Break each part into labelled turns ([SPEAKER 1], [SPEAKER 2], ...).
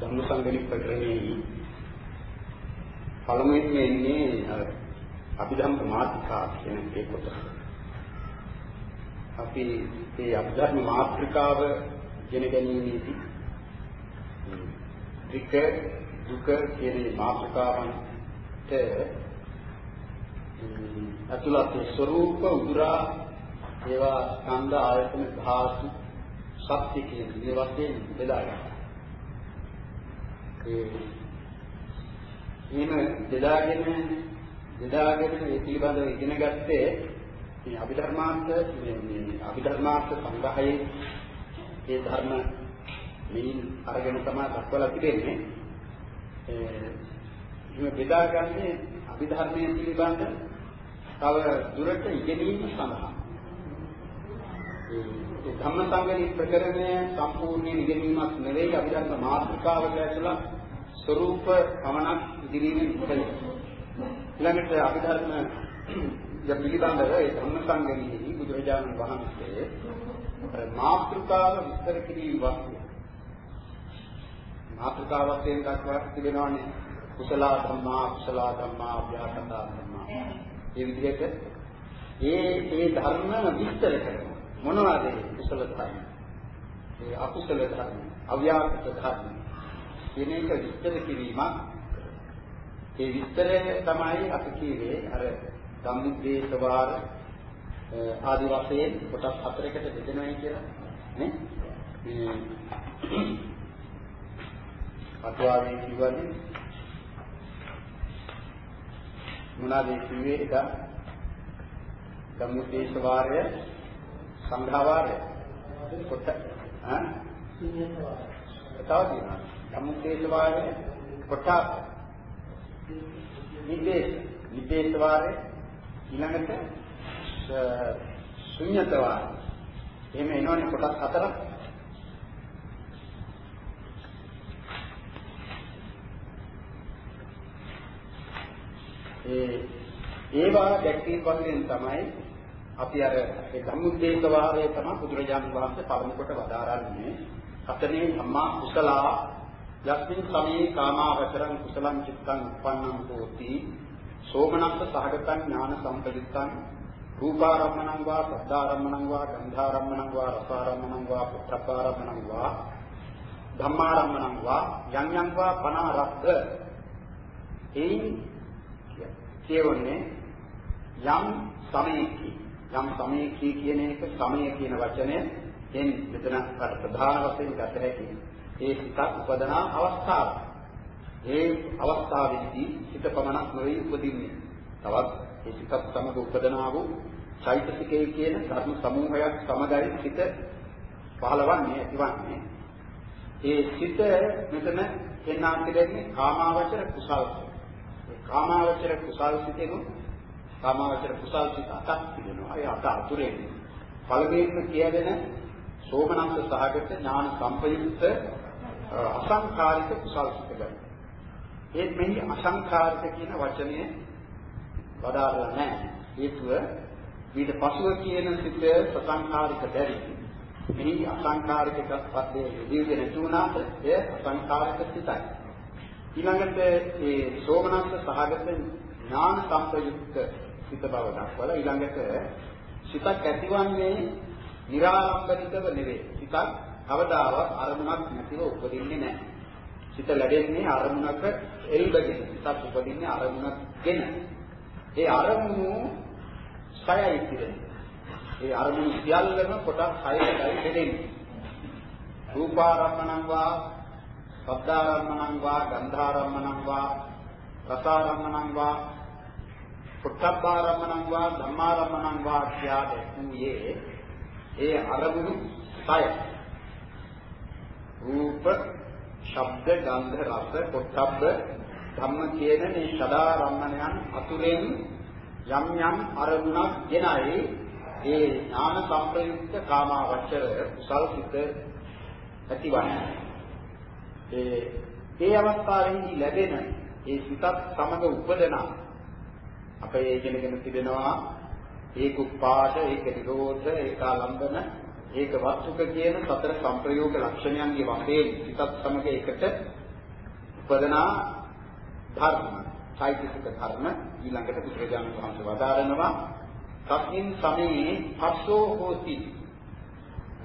[SPEAKER 1] ධම්මසංගණි ප්‍රකරණයේ පළමුවෙන් එන්නේ අභිධම්ම මාත්‍රිකා කියන ඒ කොටස. අපි මේ අභිධර්ම මාත්‍රිකාව ඉගෙන ගැනීමේදී ත්‍රික දුක කියන මාත්‍රිකාවන්ට අතුලත් ස්වરૂප උදුරා ඒවා ස්කන්ධ ආයතන ධාතු සත්‍ය කියන මේ වශයෙන් බෙදා ගන්නවා. ඒ එහෙම බෙදාගෙන බෙදාගෙන ඒ පිළිබඳව ඉගෙන ගත්තේ මේ අභිධර්මාර්ථ මේ මේ අභිධර්මාර්ථ සංග්‍රහයේ ඒ ධර්ම මෙයින් අරගෙන තමයි දක්වලා තිබෙන්නේ. එහෙම බෙදාගන්නේ අභිධර්මයේ පිළිබඳ තව දුරට ඉගෙනීම සඳහා. ඒ ධම්මසංගණි ප්‍රකරණය සම්පූර්ණයෙන් ඉගෙනීමක් නෙවෙයි අභිධර්ම මාතෘකාවට ඇතුළත් ස්වરૂප පමණක් ඉදිරීමෙන් ඉතල. ඊළඟට අභිධර්ම ය පිළිබඳව ඒ ධම්මසංගණියේ බුදුරජාණන් වහන්සේ මාතෘකාව විස්තර කිරීම වස්තුව. මාතෘකාව වශයෙන් දක්වා තිබෙනවානේ කුසල ධම්මා කුසල ධම්මා අභ්‍යාසතා ධම්මා. මේ විදිහට ඒ ඒ ධර්ම විස්තර කරනවා. මොනවද ඒ කුසල ධර්ම? ඒ අකුසල ධර්ම, අව්‍යාකෘත ධර්ම. කියන එක විස්තර කිරීමක්. ඒ විස්තරය තමයි අපි කියවේ අර ධම්මදේශ වාර ආදි වශයෙන් කොටස් හතරකට බෙදෙනවායි කියලා නේ? මේ අටුවාවේ කියවනේ මොනවාද කිව්වේ එක ධම්මදේශ වාරය සංඝා වාරය කොට ඈ? තව තියෙනවා. ධම්මදේශ වාරය කොට නිදේශ. නිදේශ වාරය ඊළඟට ශුන්‍යත වාරය එහෙම එනවනේ කොටස් හතරක් ඒ ඒවා දැක්වීම වශයෙන් තමයි අපි අර ඒ ධම්මදේශ වාරයේ තමයි බුදුරජාණන් වහන්සේ පළමු කොට වදාරන්නේ. අතනේ ධම්මා කුසලා යස්මින් සමේ කාමාවචරං කුසලං චිත්තං උප්පන්නං හෝති. සෝමනස්ස සහගතං ඥාන සම්පදිත්තං රූපාරම්මණං වා සද්ධාරම්මණං වා ගන්ධාරම්මණං වා රසාරම්මණං වා පුත්තපාරම්මණං වා ධම්මාරම්මණං වා යම් යම් වා පනාරබ්බ එයින් කියවන්නේ යම් සමයකි. යම් සමයකි කියන එක සමය කියන වචනය එන් මෙතන ප්‍රධාන වශයෙන් ගත හැකි ඒ සිතක් උපදනා අවස්ථාව. ඒ අවස්ථාවේදී සිත පමණක් නොවේ උපදින්නේ. තවත් ඒ සිතත් සමග උපදනා වූ චෛතසිකයේ කියන ධර්ම සමූහයක් සමගයි සිත පහළවන්නේ ඇතිවන්නේ. ඒ සිත මෙතන එන්නා පිළිදෙන්නේ කාමාවචර කුසල්. ඒ කාමාවචර කුසල් සිතෙනු කාමාවචර කුසල් සිත අටක් තිබෙනවා. ඒ අට අතුරෙන් පළවෙනිම කියදෙන සෝමනස්ස සහගත ඥාන සම්පයුක්ත අසංකාරික කුසල් සිත ගන්න. ඒත් මෙහි අසංකාරික කියන වචනය වදාරලා නැහැ. හේතුව ඊට පසුව කියන සිත සසංකාරික බැරි. මෙහි අසංකාරික පද්දේ යෙදෙන්නේ නැති වුණාට එය අසංකාරික සිතයි. ඊළඟට ඒ සෝමනස්ස සහගත ඥාන සම්ප්‍රයුක්ත සිත බව දක්වලා ඊළඟට සිතක් ඇතිවන්නේ निराලම්බනිකව නෙවෙයි. සිතක් කවදාවත් අරමුණක් නැතිව උපදින්නේ නැහැ. සිත ලැබෙන්නේ අරමුණක එල්බගෙන. සිතක් උපදින්නේ අරමුණක්ගෙන. ඒ අරමුණු සයයි පිළිදෙන්නේ. ඒ අරමුණු සියල්ලම කොටස් හයකටයි බෙදෙන්නේ. රූපාරම්මණං වා, ශබ්දාරම්මණං වා, ගන්ධාරම්මණං වා, රසාරම්මණං වා, පුත්තබ්බාරම්මණං වා, ධම්මාරම්මණං වා ආදී ඒ අරමුණු සයයි. රූප, ශබ්ද, ගන්ධ, රස, පොට්ටබ්බ ධම්ම කියන මේ සදාරම්මණයන් අතුරෙන් යම් යම් අරමුණක් ගෙනයි ඒ ඥාන සම්ප්‍රයුක්ත කාමාවචර කුසල් සිත ඇතිවන්නේ. ඒ ඒ අවස්ථාවේදී ලැබෙන ඒ සිතත් සමග උපදන අපේ ඉගෙනගෙන තිබෙනවා. ඒක උපාද, ඒක නිරෝධ, ඒකාලම්බන, ඒක වස්තුක කියන සතර සංප්‍රයෝග ලක්ෂණයන්ගේ වශයෙන් සිතත් සමග එකට උපදනා ධර්ම, චෛතසික ධර්ම ඊළඟට බුදුරජාණන් වහන්සේ වදාරනවා. තස්මින් සමේ පස්සෝ හෝති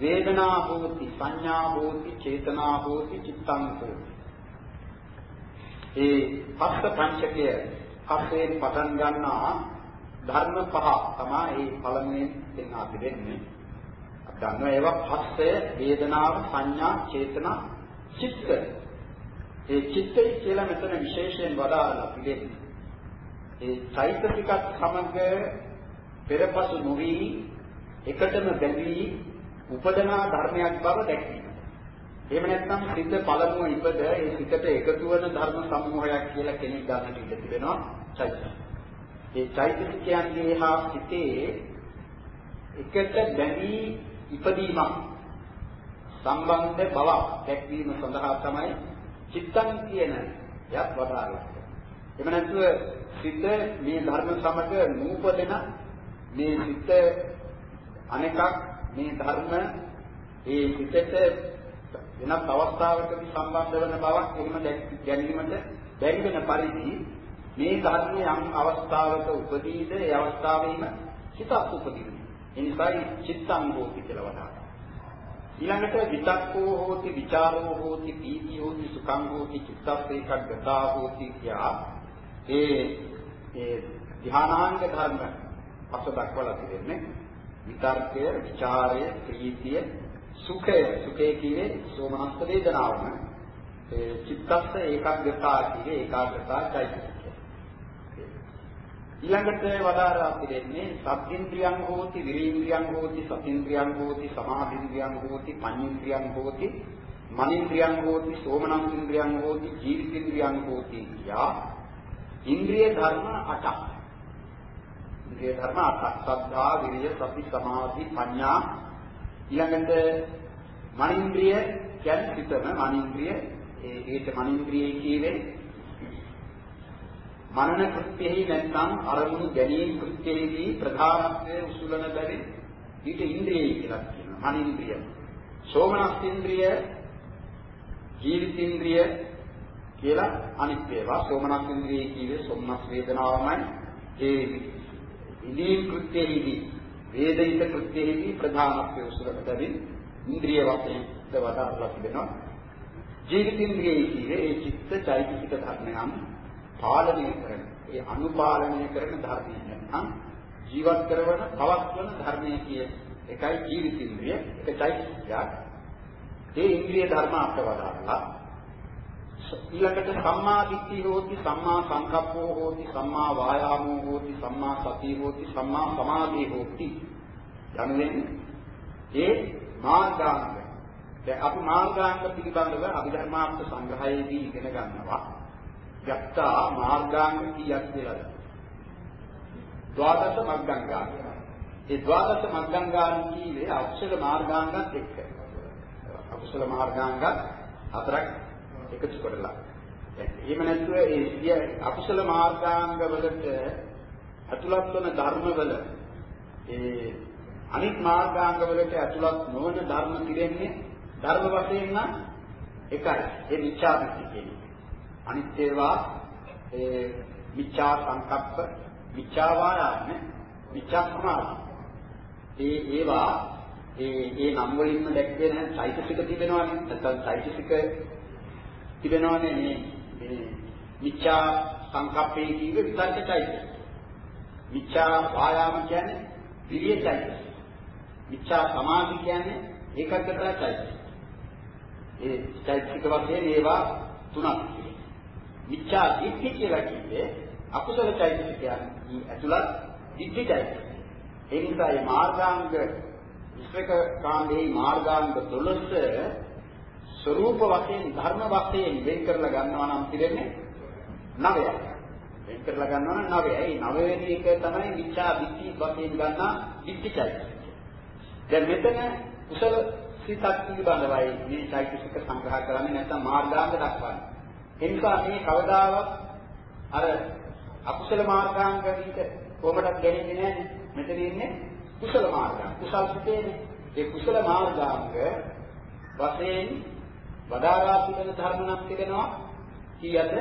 [SPEAKER 1] වේදනා හෝති සංඥා හෝති චේතනා හෝති චිත්තං හෝති. ඒ පස්ස පංචකය පස්සේ පටන් ගන්නා ධර්ම පහ තමයි මේ පළමුවෙන් දෙන්න අපි දෙන්නේ. අපි දන්නවා ඒවා පස්සය, වේදනාව, සංඥා, චේතනා, චිත්ත. ඒ චිත්තය කියලා මෙතන විශේෂයෙන් වදාරලා පිළිෙන්නේ. ඒ චෛතසිකත් සමග පෙරපසු නොවි එකටම බැඳී උපදනා ධර්මයක් බව දැක්වීම. එහෙම නැත්නම් සිත පළමුව ඉපද ඒ සිතට එකතු වන ධර්ම සමූහයක් කියලා කෙනෙක් ගන්නට ඉඩ තිබෙනවා චෛතසික. ඒ චෛතසිකයන්ගේ හා සිතේ එකට බැඳී ඉපදීමක් සම්බන්ධ බවක් දැක්වීම සඳහා තමයි චිත්තං කියන යක් වදාරන්නේ. එහෙම නැත්නම් සිත මේ ධර්ම සමග නූපදෙන මේ සිත අනෙකක් මේ ධර්ම ඒ සිතට වෙනත් අවස්ථාවකදී සම්බන්ධ වෙන බවක් එහෙම දැනීමට බැරි වෙන පරිදි මේ ධර්මයේ යම් අවස්ථාවක උපදීද ඒ අවස්ථාවෙම සිතක් උපදින. ඒ නිසායි චිත්තංගෝති කියලා වදාගන්න. ඊළඟට විතක්කෝ හෝති විචාරෝ හෝති පීති හෝති සුඛං හෝති චිත්තස්සේකග්ගතා හෝති කියා ඒ ඒ ධානාංග ධර්ම පස දක්වලා තිබෙන්නේ විතර්කය, ਵਿਚාරය, ප්‍රීතිය, සුඛය. සුඛය කියන්නේ සෝමනස්ස වේදනාවම. ඒ චිත්තස්ස ඒකග්ගතා කියන්නේ ඒකාග්‍රතා චෛතසික. ඊළඟට වදාරා පිළිෙන්නේ සබ්ඉන්ද්‍රියං හෝති විරීන්ද්‍රියං හෝති සතින්ද්‍රියං හෝති සමාධින්ද්‍රියං හෝති පඤ්ඤේන්ද්‍රියං හෝති මනින්ද්‍රියං හෝති සෝමනස්ඉන්ද්‍රියං හෝති ජීවිතින්ද්‍රියං හෝති කියා ඉන්ද්‍රිය ධර්ම 8ක් ඉන්ද්‍රිය ධර්ම 8ක් සද්ධා විරිය සති සමාධි ප්‍රඥා ඊළඟට මනින්ද්‍රිය කියන්නේ සිතම මනින්ද්‍රිය ඒ ඒට මනින්ද්‍රිය කියවේ මනන කෘත්‍යෙහි නැත්නම් අරමුණු ගැනීම කෘත්‍යෙහිදී ප්‍රධානත්වයේ උසුලන බැරි ඊට ඉන්ද්‍රියයි කියලා කියනවා. මනින්ද්‍රිය. සෝමනස්ඉන්ද්‍රිය ජීවිතින්ද්‍රිය කියලා අනිත් ඒවා සෝමනස්ඉන්ද්‍රිය කියවේ සොම්නස් වේදනාවමයි ඒ ඉදීම් කෘත්‍යෙහිදී වේදිත කෘත්‍යෙහිදී ප්‍රධානත්වයේ උසුලන බැරි ඉන්ද්‍රිය වශයෙන් වදාරලා තිබෙනවා. ජීවිතින්ද්‍රිය කියවේ ඒ චිත්ත චෛතසික ධර්මයන් පාලනය කරන ඒ අනුපාලනය කරන ධර්මය නැත්නම් ජීවත් කරන පවත්වන ධර්මය කිය එකයි ජීවිත ඉන්ද්‍රිය එකයි චෛතසිකයක් ඒ ඉන්ද්‍රිය ධර්ම අපවදාලා ඊළඟට සම්මා දිට්ඨිය හෝති සම්මා සංකප්පෝ හෝති සම්මා වායාමෝ හෝති සම්මා සතිය හෝති සම්මා සමාධිය හෝති යනුවෙන් ඒ මාර්ගාංග දැන් අපි මාර්ගාංග පිළිබඳව අභිධර්මාර්ථ සංග්‍රහයේදී ඉගෙන ගන්නවා යත්තා මාර්ගාංග කීයක් කියලාද? ද්වාදශ මග්ගංගාංග. ඒ ද්වාදශ මග්ගංගාංග කීවේ අකුසල මාර්ගාංගත් එක්ක. අකුසල මාර්ගාංග හතරක් එකතු කරලා. එහෙම නැත්නම් ඒ සිය අකුසල මාර්ගාංග වලට අතුලත් වන ධර්මවල ඒ අනිත් මාර්ගාංග වලට අතුලත් නොවන ධර්ම පිළිෙන්නේ ධර්ම වශයෙන් නම් එකයි. ඒ මිච්ඡා දෘෂ්ටි කියන්නේ. අනිත් ඒවා ඒ මිච්ඡා සංකප්ප, මිච්ඡා වායාම, මිච්ඡා සමාධි. ඒ ඒවා ඒ ඒ නම් වලින්ම දැක්වෙන චෛතසික තිබෙනවානේ. නැත්නම් චෛතසික තිබෙනවානේ මේ මේ මිච්ඡා සංකප්පේ කියව විතර්ක චෛතසික. මිච්ඡා වායාම කියන්නේ විරිය චෛතසික. මිච්ඡා සමාධි කියන්නේ ඒකග්‍රතා චෛතසික. ඒ චෛතසික වශයෙන් ඒවා තුනක්. මිච්ඡා දිට්ඨි කියලා කිව්වේ අකුසල චෛතසිකයන් ඇතුළත් දිට්ඨි චෛතසික. ඒ නිසා මේ මාර්ගාංග විශ්වක කාණ්ඩේ මාර්ගාංග 12 ස්වરૂප වශයෙන් ධර්ම වශයෙන් වෙන් කරලා ගන්නවා නම් පිළිෙන්නේ නවයක්. වෙන් කරලා ගන්නවා නම් නවය. ඒ නවවෙනි එක තමයි මිච්ඡා දිට්ඨි වශයෙන් ගන්නා දිට්ඨි චෛතසික. දැන් මෙතන කුසල සිතක් පිළිබඳවයි මේ චෛතසික සංග්‍රහ කරන්නේ නැත්නම් මාර්ගාංග දක්වන්නේ. ඒ නිසා මේ කවදාවත් අර අකුසල මාර්ගාංග විදිහට කොහොමදක් ගැලෙන්නේ නැහැ. මෙතන ඉන්නේ කුසල මාර්ගය. කුසල් සිතේනේ. ඒ කුසල මාර්ගාංග වශයෙන් වදාරා තිබෙන ධර්ම නම් තිබෙනවා කීයද?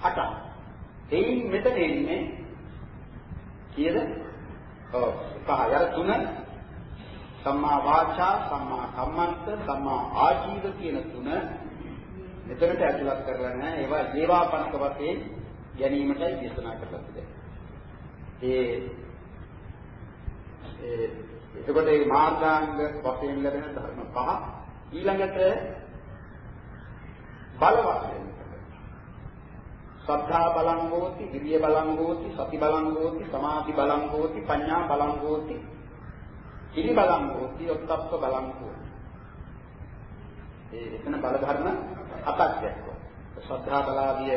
[SPEAKER 1] 8ක්. එයින් මෙතන ඉන්නේ කීයද? ඔව් පහ. යර තුන සම්මා වාචා, සම්මා කම්මන්ත, සම්මා ආජීව කියන තුන මෙතනට ඇතුළත් කරලා නැහැ. ඒවා ජීවාපනක වශයෙන් ගැනීමටයි දේශනා කරලා තිබෙන්නේ. ඒ ඒ එතකොට මේ මාර්ගාංග වශයෙන් ලැබෙන ධර්ම පහ ඊළඟට බල වශයෙන් සද්ධා බලං හෝති, විරිය බලං හෝති, සති බලං හෝති, සමාධි බලං හෝති, පඤ්ඤා බලං හෝති, ඉරි බලං හෝති, ඔත්තප්ප බලං හෝති. ඒ එතන බල ධර්ම හතක් දැක්කෝ. ශ්‍රද්ධා බලාදිය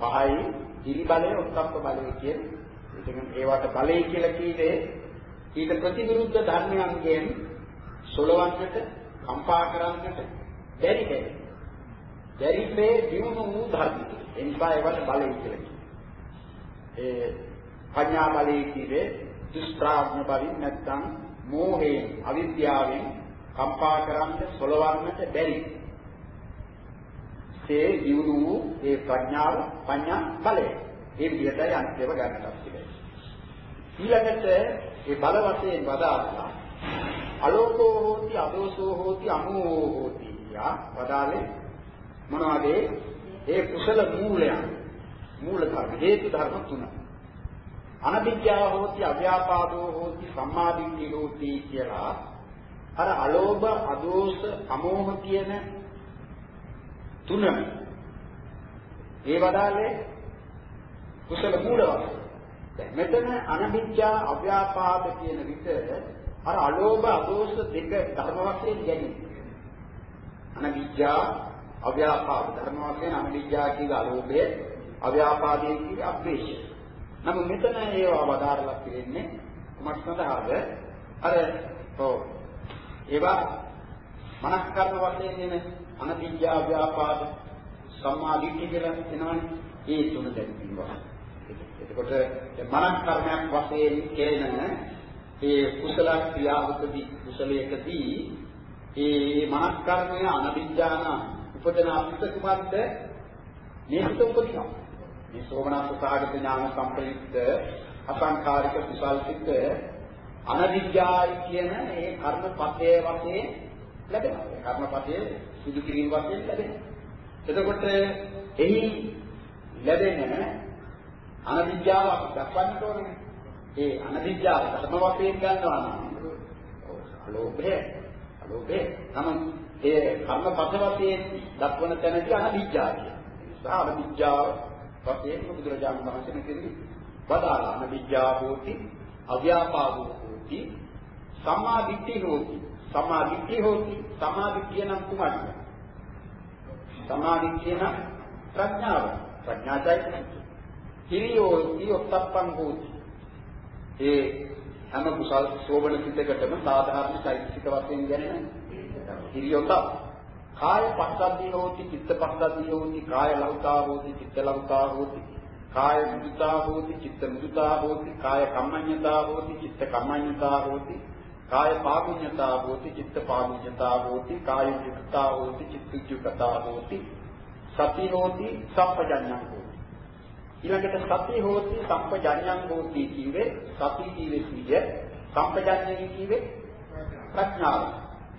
[SPEAKER 1] පහයි, ඉරි බලය, ඔත්තප්ප බලය කියන ඉතින් ඒවට බලය කියලා කීවේ ඊට ප්‍රතිවිරුද්ධ ධර්මයන්ගෙන් සොලවන්නට, කම්පා කරන්නට බැරි බැරි. බැරිසේ දිනු වූ ධර්ම. ඒ නිසා ඒවට බලය කියලා කියනවා. ඒ පඤ්ඤා බලය කීවේ දුෂ්ප්‍රාඥ බලයෙන් නැත්නම් මෝහයෙන්, අවිද්‍යාවෙන් කම්පා කරන්න, සොලවන්නට බැරි. ඒ දිනු වූ ඒ ප්‍රඥාව පඤ්ඤා බලය. ඒ විදිහටයි අන්තිම ගන්නට තිබෙන්නේ. ඊළඟට ඒ බල වශයෙන් වදාළා අලෝකෝ හෝති අදෝසෝ හෝති අමෝ හෝති යා වදාලේ මොනවද? ඒ කුසල මූලයන්. මූල ධර්ම. හේතු ධර්ම තුන. අනවිද්‍යාව හෝති අව්‍යාපාදෝ හෝති සම්මාදිට්ඨි හෝති කියලා අර අලෝභ අදෝස අමෝහ කියන තුනම. ඒ වදාලේ කුසල මූල වශයෙන් දැන් මෙතන අනවිද්‍යා අව්‍යාපාද කියන විට අර අලෝභ අදෝෂ දෙක ධර්ම වශයෙන් ගැනීම. අනවිද්‍යා අව්‍යාපාද ධර්ම වශයෙන් අනවිද්‍යා කියන අලෝභය අව්‍යාපාදයේ කියන අද්වේෂය. නමුත් මෙතන ඒවා වදාරලා තියෙන්නේ කුමක් සඳහාද? අර ඔව් ඒවා මනස් කර්ම වශයෙන් එන අනවිද්‍යා ව්‍යාපාද සම්මා දිට්ඨිය කියලා එනවනේ. ඒ තුන දැක්වීම. එතකොට මනස් කර්මයක් වශයෙන් කෙරෙන ඒ කුසල ක්‍රියාවකදී කුසලයකදී ඒ මනස් කර්මය අනවිජ්ජාන උපදන අපිට කුමක්ද? මේ හිත උපදිනවා. මේ සෝමනස්ස සාගත ඥාන සම්ප්‍රයුක්ත අසංකාරික කුසල් සිත් අනවිජ්ජායි කියන ඒ කර්මපතේ වශයෙන් ලැබෙනවා. ඒ කර්මපතේ සිදු කිරීම වශයෙන් ලැබෙනවා. එතකොට එහි ලැබෙන අනවිද්‍යාව දක්වන්නට ඕනේ. ඒ අනවිද්‍යාව ධර්ම වශයෙන් ගන්නවා නම් අලෝභය අලෝභය නම් ඒ කර්මපත වශයෙන් දක්වන තැනදී අනවිද්‍යාව කියනවා. නිසා අනවිද්‍යාව වශයෙන් බුදුරජාණන් වහන්සේ මෙතනදී වදාළා අනවිද්‍යාව හෝති අව්‍යාපාදෝ හෝති සම්මා දිට්ඨි හෝති සම්මා දිට්ඨි හෝති සම්මා දිට්ඨිය නම් කුමක්ද? සම්මා දිට්ඨිය නම් ප්‍රඥාව. ප්‍රඥාචෛතසික. හිරියෝ ඉයොත්තප්පං හෝති. ඒ හැම කුසල් සෝබන සිතකටම සාධාරණ චෛතසික වශයෙන් ගැනෙන හිරියොත. කාය පස්සද්ධිය හෝති, චිත්ත පස්සද්ධිය හෝති, කාය ලෞතා හෝති, චිත්ත ලෞතා හෝති. කාය මුදිතා හෝති, චිත්ත මුදිතා හෝති, කාය කම්මඤ්ඤතා හෝති, චිත්ත කම්මඤ්ඤතා හෝති. කාය පාගුඤ්ඤතා හෝති, චිත්ත පාගුඤ්ඤතා හෝති, කාය යුක්තා හෝති, චිත්ත යුක්තා හෝති. සති හෝති, සම්පජඤ්ඤං හෝති. ඊළඟට සති හෝති සම්පජඤ්ඤං හෝති කියවේ සති කියවේ සිය සම්පජඤ්ඤය කියවේ ප්‍රඥාව.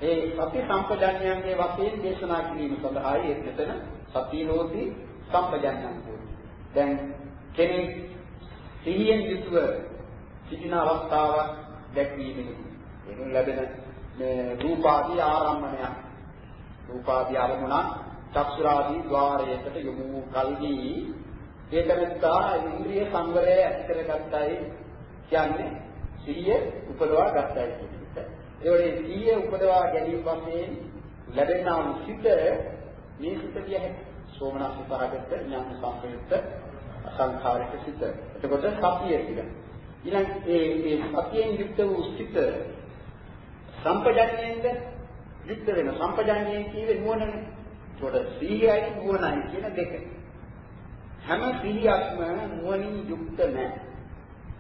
[SPEAKER 1] ඒ සති සම්පජඤ්ඤයන්ගේ වශයෙන් දේශනා කිරීම සඳහායි එතන සති හෝති සම්පජඤ්ඤං හෝති. දැන් කෙනෙක් සිහියෙන් යුතුව සිටින අවස්ථාවක් දැක්වීමෙහි එනු ලැබෙන මේ රූපාදී ආරම්මණය රූපාදී ආරමුණ චක්ෂුරාදී ద్వාරයකට යොමු කල්හි ඒකනත්තා ඉන්ද්‍රිය සංවරය ඇති කරගත්තයි කියන්නේ සිහිය උපදවා ගත්තයි කියන එක. ඒ වගේ සිහිය උපදවා ගැනීම වශයෙන් ලැබෙනා වූ සිත මේ සිත කිය හැකි. සෝමනස්ස සහගත ඥාන සංප්‍රයුක්ත අසංඛාරික සිත. එතකොට සතිය කියලා. ඊළඟ ඒ ඒ සතියෙන් යුක්ත වූ සිත සම්පජඤ්ඤයෙන්ද යුක්ත වෙන සම්පජඤ්ඤයෙන් කියවේ නුවණනේ. ඒකට සිහියයි නුවණයි කියන දෙක. හැම සිහියක්ම නුවණින් යුක්ත නැහැ.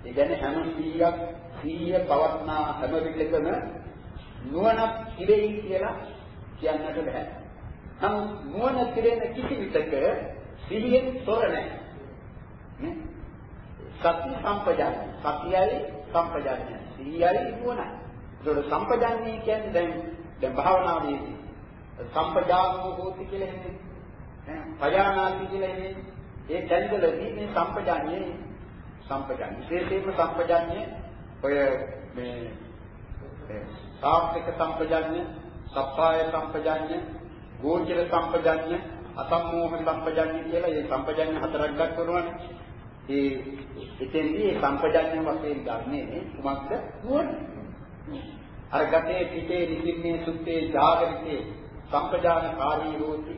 [SPEAKER 1] ඒ කියන්නේ හැම 100ක් 100 පවත්නා හැම විටකම නුවණක් ඉරෙයි කියලා කියන්නට බෑ. නමුත් නුවණ පිරෙන කිසි විටක සිහියෙන් තොර නැහැ. නේ? සති සම්පජාන. සතියයි සම්පජානය. සිහියයි නුවණයි. ඒතකොට සම්පජානනය කියන්නේ දැන් දැන් භාවනාවේදී සම්පජානෝ හෝති කියලා එන්නේ. ඈ පජානාති කියලා එන්නේ. ඒ දැන්වලදී මේ සම්පජානයේ සම්පජාන විශේෂයෙන්ම සම්පජානයේ ඔය මේ සාප්තික සම්පජාන්‍ය, සප්පාය සම්පජාන්‍ය, ගෝචර සම්පජාන්‍ය, අසම්මෝහ සම්පජාන්‍ය කියලා මේ සම්පජාන්‍ය හතරක් දක්වනවානේ. ඒ එතෙන්දී මේ සම්පජාන්‍ය වශයෙන් ගන්නේ කුමක්ද? නුවණ. අර ගතේ පිටේ නිසින්නේ සුත්තේ ජාගරිතේ සම්පජානකාරී හෝති.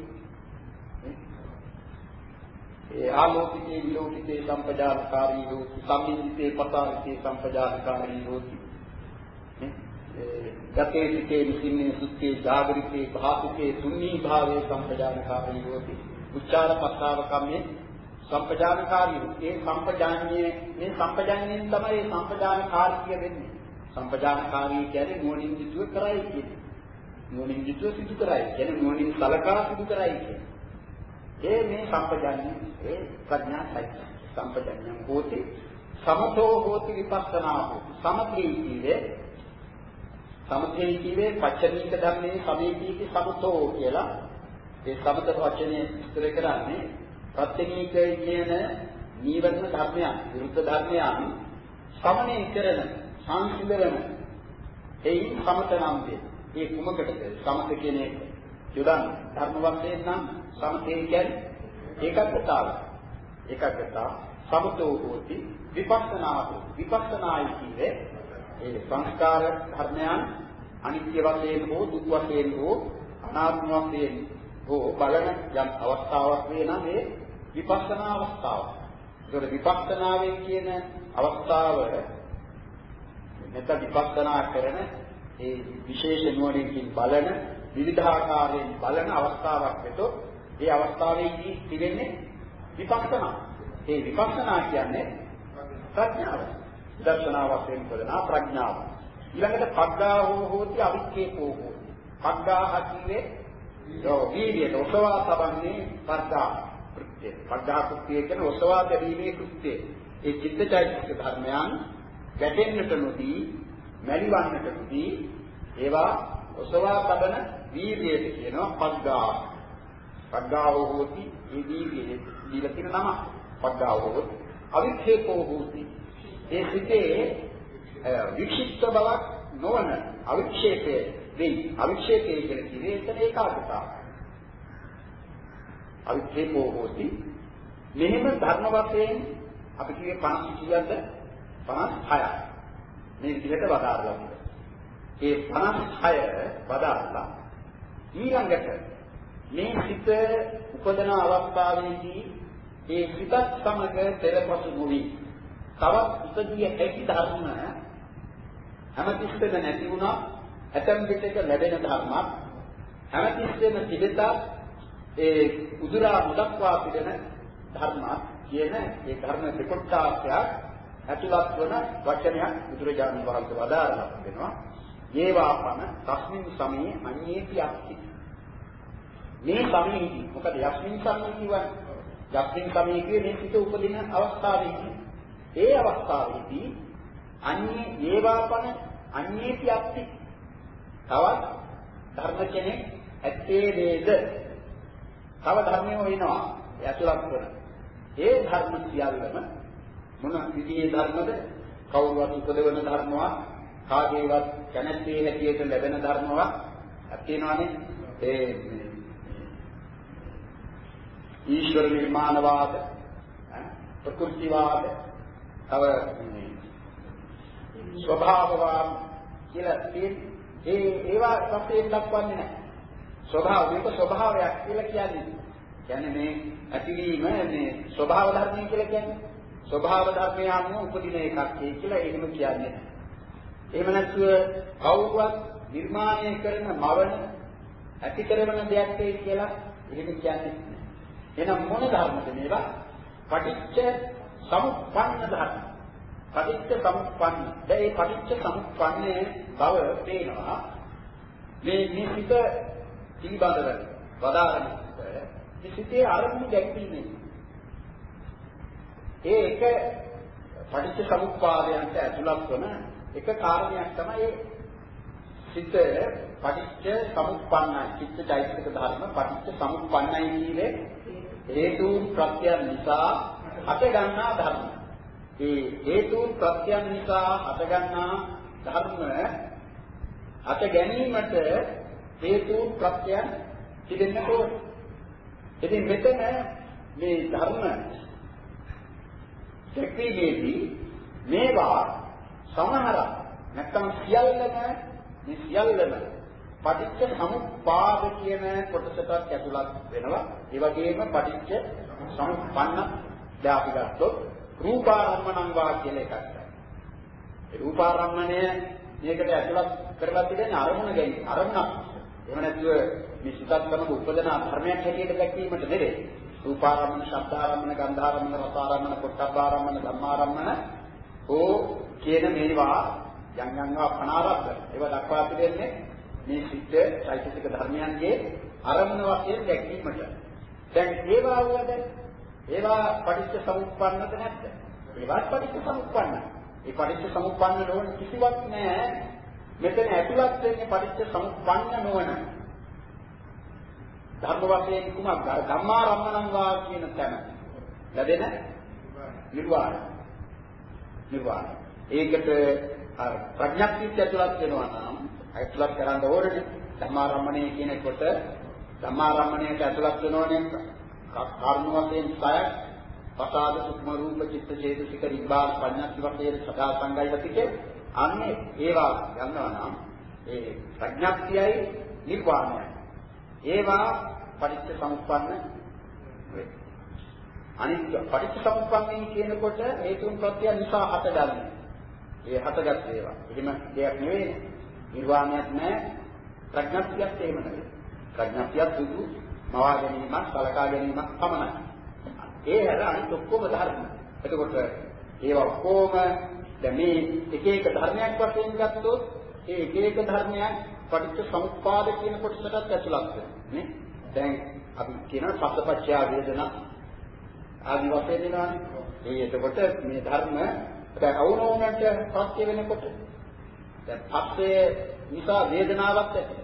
[SPEAKER 1] ඒ ආලෝකිතේ විලෝකිතේ සම්පජානකාරී හෝති. සම්මින්දිතේ පතාරිතේ සම්පජානකාරී හෝති. ගතේ සිටේ විසින්නේ සුත්තේ ජාගරිතේ භාසිතේ තුන්නී භාවයේ සම්පජානකාරී හොති උච්චාර පස්සාව කම්මේ සම්පජානකාරී ඒ සම්පජාන්නේ මේ සම්පජාන්නයෙන් තමයි සම්පජානකාරී වෙන්නේ. සම්පජානකාරී කියන්නේ නුවණින් යුතුව කරයි කියන්නේ. නුවණින් යුතුව සිදු කරයි කියන්නේ. නුවණින් සලකා සිදු කරයි කියන්නේ. ඒ මේ සම්පජාන්නේ ඒ ප්‍රඥා සයිත සම්පජාන්නං හෝති. සමතෝ හෝති විපස්සනා හෝති. සමතේ කියන්නේ සමතේ කියේ පච්චනීක ධර්මයේ සමීපීති සමතෝ කියලා ඒ සමත වචනේ විස්තර කරන්නේ ප්‍රත්‍යනීක කියන නීවරණ ධර්මයන් විරුද්ධ ධර්මයන් සමනය කරන සංසිඳන එයින් සමත නම් වේ. ඒ කුමකටද සමත කියන එක යොදන් ධර්ම වශයෙන් නම් සමතේ කියන්නේ ඒකත්තාව. ඒකත්තා සමතෝ හෝති විපස්සනා විපස්සනායි කියේ ඒ සංස්කාර ධර්මයන් අනිත්‍ය වශයෙන් හෝ දුක් වශයෙන් හෝ අනාත්ම වශයෙන් හෝ බලන යම් අවස්ථාවක් වේ නම් ඒ විපස්සනා අවස්ථාව. ඒකෝර විපස්සනාවෙන් කියන අවස්ථාව නැත්නම් විපස්සනා කරන ඒ විශේෂ නුවණකින් බලන විවිධාකාරයෙන් බලන අවස්ථාවක් වෙතොත් ඒ අවස්ථාවේදී තිබෙන්නේ විපස්සනා. ඒ විපස්සනා කියන්නේ ප්‍රඥාව. දර්ශනා වශයෙන් කරනා ප්‍රඥාව. ඊළඟට පග්ගාහෝ හෝති අවික්කේකෝ හෝති. පග්ගාහ කියේ යෝ වීර්යය ඔසවා තබන්නේ පග්ගා කෘත්‍ය. පග්ගා කෘත්‍ය කියන්නේ ඔසවා තැබීමේ කෘත්‍ය. ඒ චිත්තචෛතසික ධර්මයන් ගැටෙන්නට නොදී, මැලිවන්නට නොදී ඒවා ඔසවා තබන වීර්යයට කියනවා පග්ගා. පග්ගාහෝ හෝති ඒ වීර්යය දීලා තියෙන නම. පග්ගාහෝ හෝති අවික්කේකෝ හෝති. ඒ සිටේ වික්ෂිප්ත බවක් නොවන අවික්ෂේපය වෙයි. අවික්ෂේපය කියලා කිව්වේ එතන ඒකාග්‍රතාව. අවික්ෂේපෝ හෝති මෙහෙම ධර්ම වශයෙන් අපි කියේ 50 කීයද 56යි. මේ විදිහට වදාරලා තියෙනවා. ඒ 56 වදාරලා ඊළඟට මේ සිත උපදන අවස්ථාවේදී ඒ සිතත් සමග පෙරපසු නොවි තවත් උපදී හැකි ධර්ම හැමතිස්සෙම නැති වුණා. ඇතම් විටක ලැබෙන ධර්මයක් හැමතිස්සෙම තිබෙතා. ඒ උදුරා මුදක්වා පිටන ධර්මයක් කියන ඒ ධර්ම දෙකොට්ටාසයක් ඇතුළත් වන වචනයක් බුදුරජාණන් වහන්සේ වදාරලා තිබෙනවා. ඒවාපන තස්මින් සමයේ අඤ්ඤේති අක්ති මේ සමයේදී මොකද යස්මින් සමයේ කියන්නේ? යස්මින් සමයේ කියන්නේ සිත උපදින අවස්ථාවේදී. ඒ අවස්ථාවේදී අන්නේ ඒවාපන අන්නේති අත්ති තවත් ධර්ම කෙනෙක් ඇත්තේ වේද තව ධර්මයක් වෙනවා. ඇතුළත් කරන ඒ ධර්ම සියල්ලම මොන විදිහේ ධර්මද? කවුරුවත් උපදවන ධර්මවා කාගේවත් කැමැත්තේ හැටියට ලැබෙන ධර්මවා තියෙනවානේ ඒ ඊශ්වර නිර්මාණවාද ප්‍රකෘතිවාද තව ස්වභාවවාද කියලා තියෙන්නේ. ඒ ඒවා සත්‍යයෙන් දක්වන්නේ නැහැ. ස්වභාව මේක ස්වභාවයක් කියලා කියන්නේ. කියන්නේ මේ ඇතිවීම මේ ස්වභාව ධර්මය කියලා කියන්නේ. ස්වභාව ධර්මය අනුව උපදින එකක් කියලා එහෙම කියන්නේ. එහෙම නැත්නම් කවුරුවත් නිර්මාණය කරන මවන ඇති කරන දෙයක් කියලා එහෙම කියන්නේ නැහැ. එහෙනම් මොන ධර්මද මේවා? පටිච්ච සමුප්පන්න ධර්ම. පටිච්ච සමුප්පන්න. දැන් මේ පටිච්ච සමුප්පන්නේ බව පේනවා. මේ මේ සිත පිළිබඳව වදාරන මේ සිතේ අරමුණු දැක්වීමෙන් ඒ එක පටිච්ච සමුප්පාදයන්ට ඇතුළත් වන එක කාරණයක් තමයි සිත පටිච්ච සමුප්පන්නයි චිත්ත චෛතසික ධර්ම පටිච්ච සමුප්පන්නයි කියන්නේ හේතු ප්‍රත්‍යයන් නිසා හට ගන්නා ධර්ම. ඒ හේතු ප්‍රත්‍යයන් නිසා හට ගන්නා ධර්ම හට ගැනීමට හේතු ප්‍රත්‍යයන් තිබෙන්න ඕනේ. ඉතින් මෙතන මේ ධර්ම දෙකීමේදී මේවා සමහරක් නැත්තම් සියල්ලම මේ සියල්ලම පටිච්ච සමුප්පාද කියන කොටසට ඇතුළත් වෙනවා. ඒ වගේම පටිච්ච සමුප්පන්න දැන් අපි ගත්තොත් රූපාරම්මණං වා කියලා එකක්. ඒ රූපාරම්මණය මේකට ඇතුළත් කරලා තිබෙන අරමුණ ගැනීම. අරමුණක්. එහෙම නැතුව මේ සිතත් සමග උපදන ධර්මයක් හැටියට දැක්වීමට නෙවෙයි. රූපාරම්මන, ශබ්දාරම්මන, ගන්ධාරම්මන, රසාරම්මන, පොට්ටබ්බාරම්මන, ධම්මාරම්මන ඕ කියන මේවා යම් යම්වා පනාරබ්බ. ඒවා දක්වා තිබෙන්නේ මේ සිත් චෛතසික ධර්මයන්ගේ අරමුණ වශයෙන් දැක්වීමට. දැන් ඒවා වුණද ඒවා පටිච්ච සමුප්පන්නද නැද්ද? ඒවත් පටිච්ච සමුප්පන්නයි. ඒ පටිච්ච සමුප්පන්න නොවන කිසිවක් නැහැ. මෙතන ඇතුළත් වෙන්නේ පටිච්ච සමුප්පන්න නොවන. ධර්ම වශයෙන් කුමක් ධම්මාරම්මණං වා කියන තැන. ලැබෙන නිර්වාණය නිර්වාණය ඒකට අර ප්‍රඥාක්තිය ඇතුළත් වෙනවා නම් ඇතුළත් කරන්න ඕනේ ධම්මාරම්මණය කියනකොට ධම්මාරම්මණයට ඇතුළත් වෙනෝනේ කර්ම වශයෙන් සය පසාද සුක්ම රූප චිත්ත චේතසික නිබ්බාන ප්‍රඥාක්ති වශයෙන් සදා සංගයතිකේ අන්නේ ඒවා ගන්නවා නම් ඒ ප්‍රඥාක්තියයි නිර්වාණයයි ඒවා පටිච්ච සමුප්පන්න වේ. අනිත් පටිච්ච සමුප්පන්නේ කියනකොට හේතුන් ප්‍රත්‍ය නිසා හටගන්නේ. ඒ හටගත් ඒවා. එහෙම දෙයක් නෙවෙයි. නිර්වාණයක් නැහැ. ප්‍රඥාප්තියක් එහෙම නෙවෙයි. ප්‍රඥාප්තියක් දුදු මවා ගැනීමක්, සලකා ගැනීමක් පමණයි. ඒ හැර අනිත් ඔක්කොම ධර්ම. එතකොට ඒවා ඔක්කොම දැන් මේ එක එක ධර්මයක් වශයෙන් ගත්තොත් ඒ එක එක ධර්මයන් පටිච්ච සමුප්පාද කියන කොටසටත් ඇතුළත් වෙනවා නේ? දැන් අපි කියනවා සත්පත්‍ය වේදනා. ආදි වශයෙන් දෙනවානේ ඒ එතකොට මේ ධර්ම දැන් අවුනෝනට පත්‍ය වෙනකොට. දැන් පස්සේ නිසා වේදනාවක් ඇති.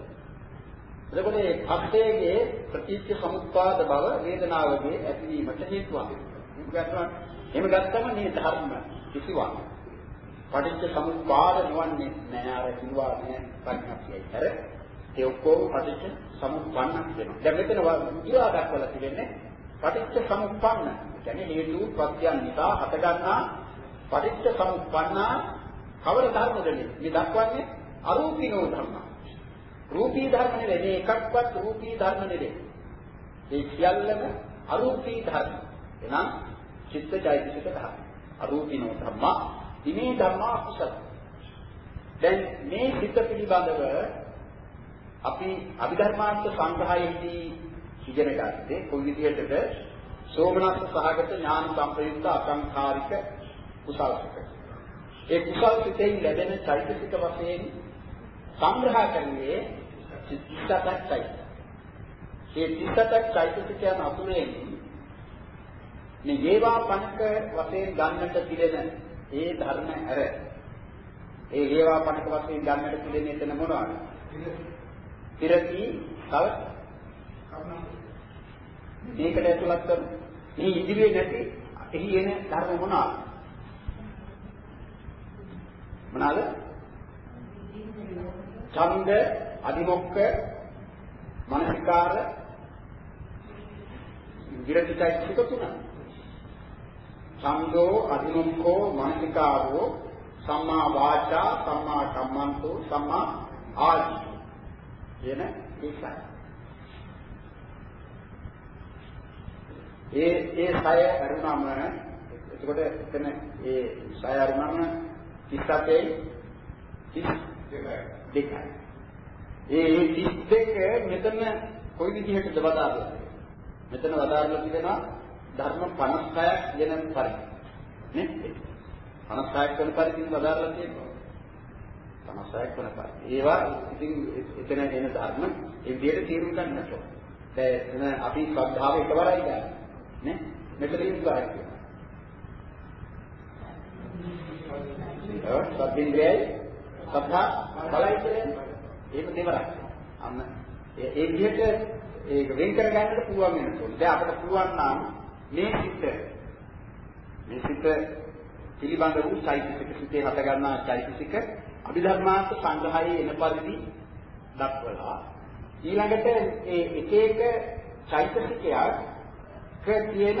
[SPEAKER 1] එතකොට මේ පස්සේගේ ප්‍රතිච්ඡ සමුප්පාද බව වේදනාවගේ ඇතිවීමට හේතුවක්. මේක ගන්නවා. එහෙම ගත්තම මේ ධර්ම කිසිවක් පටිච්ච සමුප්පාද නොවන්නේ නැහැ අර කිව්වා නේ ප්‍රඥාක්තියයි. අර ඒ ඔක්කොම පටිච්ච සමුප්පන්නක් වෙනවා. දැන් මෙතන විවාහ දක්වලා තිබෙන්නේ පටිච්ච සමුප්පන්න. කියන්නේ හේතු ප්‍රත්‍යයන් නිසා හටගන්නා පටිච්ච සමුප්පන්නා කවර ධර්මද මේ දක්වන්නේ අරූපීනෝ ධර්ම. රූපී ධර්ම නෙවෙයි මේ එකක්වත් රූපී ධර්ම නෙවෙයි. ඒ සියල්ලම අරූපී ධර්ම. එනම් චිත්තචෛතසික ධර්ම. අරූපීනෝ ධර්ම ඉමේ ධර්මා කුසල. දැන් මේ සිත පිළිබඳව අපි අභිධර්මාර්ථ සංග්‍රහයේදී ඉගෙන ගත්තේ කොයි විදිහටද සෝමනස්ස සහගත ඥාන සම්ප්‍රයුක්ත අසංඛාරික කුසල සිත. ඒ කුසල සිතෙන් ලැබෙන චෛතසික වශයෙන් සංග්‍රහ කරන්නේ 37ක් චෛතසික. ඒ 37ක් චෛතසිකයන් අතුරෙන් මේ ඒවා පණක වශයෙන් ගන්නට පිළිදෙන ඒ ධර්ම ඇර ඒ ඒවා පණක වශයෙන් ගන්නට පිළිදෙන එතන මොනවද? පිරති තව මේකට ඇතුළත් කරන මේ ඉදිරියේ නැති එහි එන ධර්ම මොනවාද? මොනවාද? ඡන්ද, අදිමොක්ක, මනසිකාර, විරතිචෛතසික තුනයි. ඡන්தோ අදිමුඛෝ මනසිකාරෝ සම්මා වාචා සම්මා කම්මන්තෝ සම්මා ආජීව කියන ඒකයි. ඒ ඒ සය අරුණම එතකොට එතන ඒ සය අරුණම 37යි 32යි. ඒ 32 මෙතන කොයි විදිහටද වදාළේ? මෙතන වදාරලා තිබෙනවා ධර්ම 56ක් වෙන පරිදි. නේ? 56ක් වෙන පරිදි වදාරලා තියෙනවා. 56ක් වෙන පරිදි. ඒවා ඉතින් එතන එන ධර්ම ඒ විදිහට තේරුම් ගන්නට ඕන. දැන් අපි ශ්‍රද්ධාව එකවරයි ගන්න. නේ? මෙතනින් ගන්න. ඔව් සබ්බින්ද්‍රයයි සද්ධා බලයි කියන්නේ. ඒක දෙවරක්. අන්න ඒ විදිහට ඒක වෙන් කර ගන්නට පුළුවන් වෙනවා. දැන් අපිට පුළුවන් නම් මේ සිත මේ සිත පිළිබඳ වූ චෛතසික සිතේ හට ගන්නා චෛතසික අභිධර්මාර්ථ සංග්‍රහයේ එන පරිදි දක්වලා ඊළඟට ඒ එක එක චෛතසිකයක් තියෙන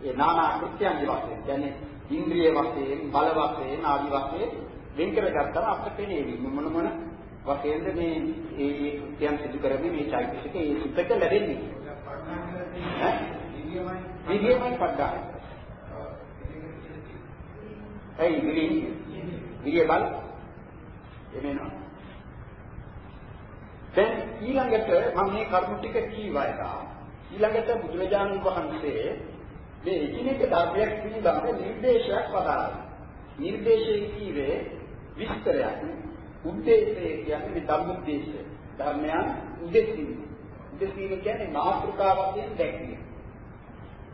[SPEAKER 1] ඒ නානා කෘත්‍යයන් වශයෙන් කියන්නේ ඉන්ද්‍රිය වශයෙන් බල වශයෙන් ආදි වශයෙන් වෙන් කරගත්තම අපිට පේන්නේ මොන මොන වශයෙන්ද මේ ඒ ඒ කෘත්‍යයන් සිදු කරන්නේ මේ චෛතසික ඒ සිතක ලැබෙන්නේ? ඈ? විද්‍යමයි පඩ්ඩායි ඇයි විරිය විරිය බල? එමෙනවා දැන් ඊළඟට මම මේ කරුණු ටික කීවයිලා ඊළඟට බුදුරජාණන් වහන්සේ මේ එකිනෙක ධර්මයක් පිළිබඳ නිර්දේශයක් පදාරනවා නිර්දේශයේ කීවේ විස්තරයක් උද්දේශය කියන්නේ මේ ධම්මෝද්දේශය ධර්මයන් උදෙසින් උදෙසින් කියන්නේ මාතෘකාවකින් දැක්වීම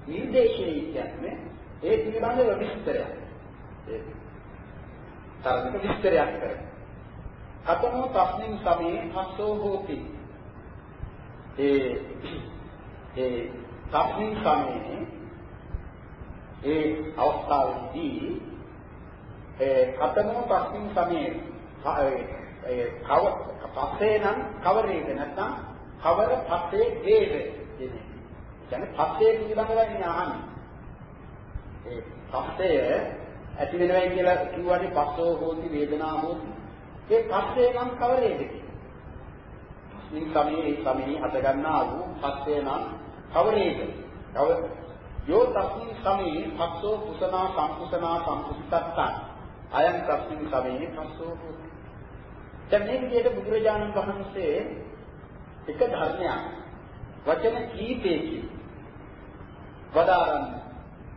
[SPEAKER 1] නිර්දේශය කියන්නේ ඒ පිළිබඳව විස්තරයක් තරමක විස්තරයක් කරනවා. කතමෝ තස්මින් සමේ හස්සෝ හෝති. ඒ ඒ තස්මින් සමේ ඒ අවස්ථාවේදී ඒ කතමෝ තස්මින් සමේ ඒ කව පස්සේ නම් කවරේද නැත්නම් කවර පස්සේ වේද කියන්නේ. කියන්නේ පස්සේ පිළිබඳවයි අහන්නේ. ඒ පස්සේ ඇති වෙනවයි කියලා කිව්වනේ පස්සෝ හෝති වේදනා හෝති. ඒ පස්සේ නම් කවරේද මේ සමයේ ඒ සමයේ හට ගන්නා වූ පස්සේ නම් කවරේද? කව යෝ තස්මින් සමයේ පස්සෝ කුසනා සම්කුසනා සම්කුසිතත්තං අයං තස්මින් සමයේ පස්සෝ හෝති. දැන් මේ විදිහට බුදුරජාණන් වහන්සේ එක ධර්මයක් වචන කීපයකින් වදාරන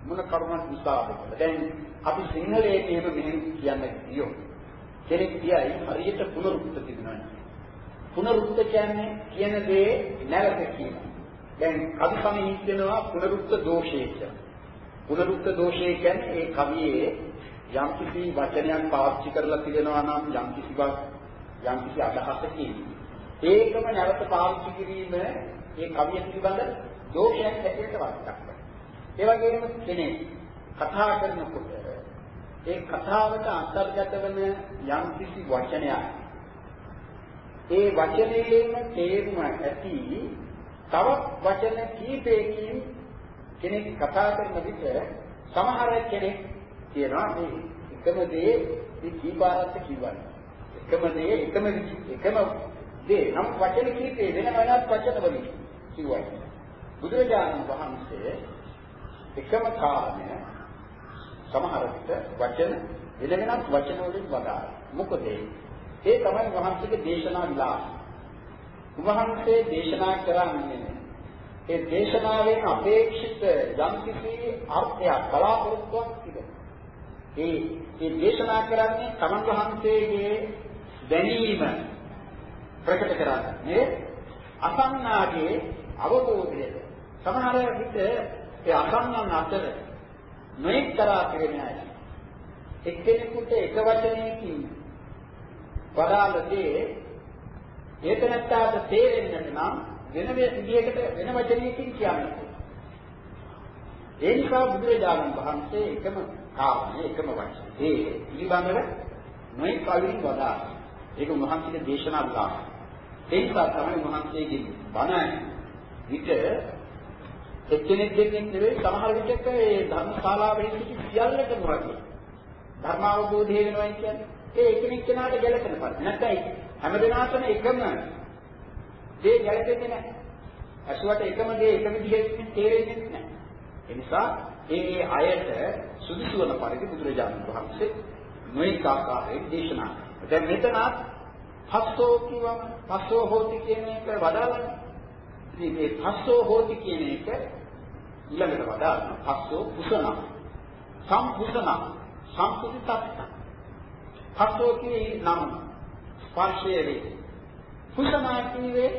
[SPEAKER 1] මොන කරුණක් නිසාද කියලා. දැන් අපි සිංහලයේ මේක මෙහෙම කියන්න කියෝ. කෙනෙක් කියයි හරියට පුනරුක්ත තිබුණා. පුනරුක්ත කියන්නේ කියන දේ නැවත කියනවා. දැන් කවි සමයේ කියනවා පුනරුක්ත දෝෂය කියලා. පුනරුක්ත දෝෂය කියන්නේ ඒ කවියේ යම් කිසි වචනයක් පාවිච්චි කරලා තිබෙනවා නම් යම් කිසිවක් යම් කිසි අදහසකින් ඒකම නැවත පාවිච්චි කිරීම ඒ කවිය පිළිබඳ දෝෂයක් හැටියට වර්තක්. ඒ වගේම කෙනෙක් කතා කරනකොට ඒ කතාවට අන්තර්ගත වන යම් කිසි වචනයක් ඒ වචනයේම තේරුම ඇති තවත් වචන කීපයකින් කෙනෙක් කතා කරන විට සමහර කෙනෙක් කියනවා මේ එකම දේ මේ කීපාරත් කියවන්නේ එකම දේ එකම එකම දේ නම් වචන කීපේ වෙන වෙනත් වචන වලින් කියවන්නේ බුදුරජාණන් වහන්සේ එකම කාරණය සමහර විට වචන වෙන වෙනත් වචන වලින් වදාළා. මොකද ඒ තමයි වහන්සේගේ දේශනා විලාසය. වහන්සේ දේශනා කරන්නේ ඒ දේශනාවෙන් අපේක්ෂිත යම්කිසි අර්ථයක් බලාපොරොත්තුවක් තිබෙනවා. ඒ ඒ දේශනා කරන්නේ තමන් වහන්සේගේ දැනීම ප්‍රකට කරන්නේ අසන්නාගේ අවබෝධය. සමහර විට ඒ අසන්නන් අතර නොඑක් තරහ පිරෙන අය. එක්කෙනෙකුට එක වචනයකින් වදාළ දේ ඒක නැත්තාට තේරෙන්නට නම් වෙන විදිහකට වෙන වචනයකින් කියන්න ඒ නිසා බුදුරජාණන් වහන්සේ එකම කාරණේ එකම වචනේ ඒ පිළිබඳව නොඑක් කලින් වදාළා. ඒක උන්වහන්සේගේ දේශනා විලාසය. ඒ නිසා තමයි උන්වහන්සේගේ බණ විට එක්කෙනෙක් දෙන්නෙක් නෙවෙයි සමහර විටක ඒ ධර්මශාලාවේ සිටි සියල්ලටම වගේ. ධර්ම අවබෝධය වෙනවා කියන්නේ. ඒ එකිනෙක කෙනාට ගැලපෙන පරිදි. නැත්නම් හැමදෙනාටම එකම දේ ගැලපෙන්නේ නැහැ. අසුවට එකම දේ එකම විදිහට තේරෙන්නේ නැහැ. ඒ නිසා ඒ ඒ අයට සුදුසු වන පරිදි බුදුරජාණන් වහන්සේ නොඑක ආකාරයෙන් දේශනා කළා. දැන් මෙතනත් පස්සෝ කියවම පස්සෝ හෝති කියන එක වදාළන්නේ ඉතින් මේ පස්සෝ හෝති කියන එක ඊළඟට වදාළනවා පස්සෝ කුසන සම්පුසන සම්පූර්ණ තත්ත්ව. හත්ෝ කියේ නම් ස්පර්ශයේ වේ. කුසනා කියේ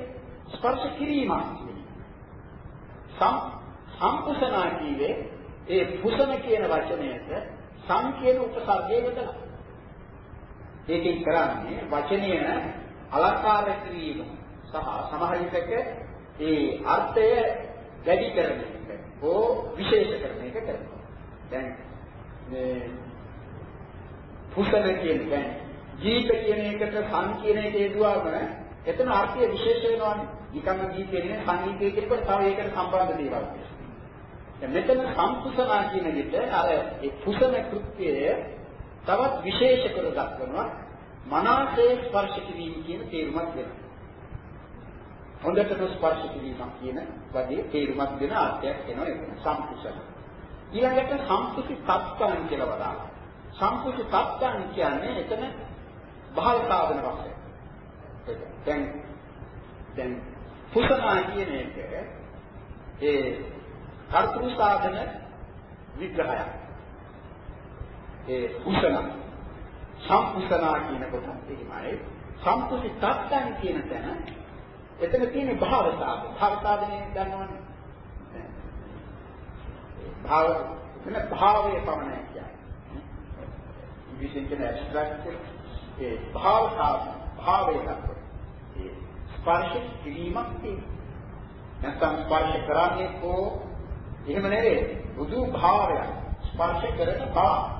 [SPEAKER 1] ස්පර්ශ කිරීමක් සම් සම්පුසනා කියේ ඒ පුසන කියන වචනයට සම් කියන උපසර්ගය යොදලා. ඒකෙන් කරන්නේ වචනය අලංකාර කිරීම සහ සමහර විටක ඒ අර්ථය වැඩි කරන එක හෝ විශේෂ කරන එක කරනවා. දැන් මේ පුසන කියන්නේ ජීවිත කියන එකට සං කියන එක හේතුවම එතන අර්ථය විශේෂ වෙනවානේ. නිකම්ම ජීවිතේ නෙවෙයි සංගීතය කියනකොට තව ඒකට සම්බන්ධ දේවල්. දැන් මෙතන සම්පුසනා කියන විට අර ඒ පුසන කෘත්‍යය තවත් විශේෂ කර දක්වනවා මනසේ ස්පර්ශ කිරීම කියන තේරුමක් දෙනවා. හොඳට ස්පර්ශ කිරීමක් කියන වගේ තේරුමක් දෙන අර්ථයක් එනවා ඒක සම්පුසන. ඊළඟට සම්පුසි තත්ත්වයන් කියලා වදාළා. සම්පුසි තත්ත්වයන් කියන්නේ එතන බහල් සාධන වශයෙන්. දැන් දැන් පුසනා කියන එක ඒ කර්තෘ සාධන විග්‍රහයක්. ඒ පුසනා සම්පුසනා කියන කොට එහෙමයි. සම්පුසි තත්ත්වයන් කියන තැන එතන තියෙන භාව සාධන. භාව සාධනේ දන්නවනේ. භාව එතන භාවයේ පමණයි කියන්නේ. ඉංග්‍රීසියෙන් කියන ඇබ්ස්ට්‍රැක්ට් ඒ භාව සාධන භාවයේ දක්වන. ඒ ස්පර්ශ කිරීමක් තියෙනවා. නැත්නම් ස්පර්ශ කරන්නේ කො එහෙම නෙවෙයි. බුදු භාවය ස්පර්ශ කරන බව.